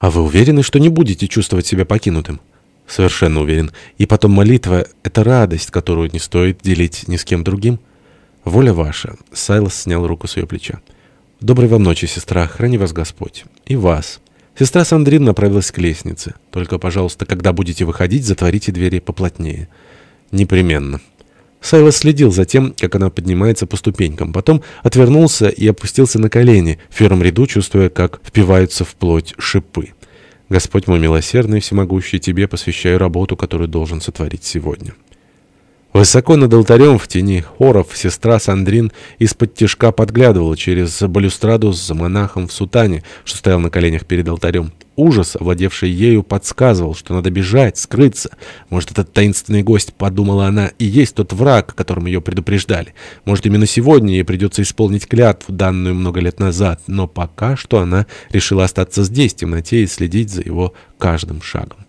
«А вы уверены, что не будете чувствовать себя покинутым?» «Совершенно уверен. И потом молитва — это радость, которую не стоит делить ни с кем другим». «Воля ваша». Сайлос снял руку с ее плеча. «Доброй вам ночи, сестра. Храни вас Господь. И вас». Сестра Сандрин направилась к лестнице. «Только, пожалуйста, когда будете выходить, затворите двери поплотнее». «Непременно». Сайлос следил за тем, как она поднимается по ступенькам. Потом отвернулся и опустился на колени, в первом ряду чувствуя, как впиваются в плоть шипы. «Господь мой милосердный и всемогущий, Тебе посвящаю работу, которую должен сотворить сегодня». Высоко над алтарем в тени хоров сестра Сандрин из-под тишка подглядывала через балюстраду за монахом в сутане, что стоял на коленях перед алтарем. Ужас, овладевший ею, подсказывал, что надо бежать, скрыться. Может, этот таинственный гость, подумала она, и есть тот враг, о котором ее предупреждали. Может, именно сегодня ей придется исполнить клятву, данную много лет назад, но пока что она решила остаться здесь, в темноте, и следить за его каждым шагом.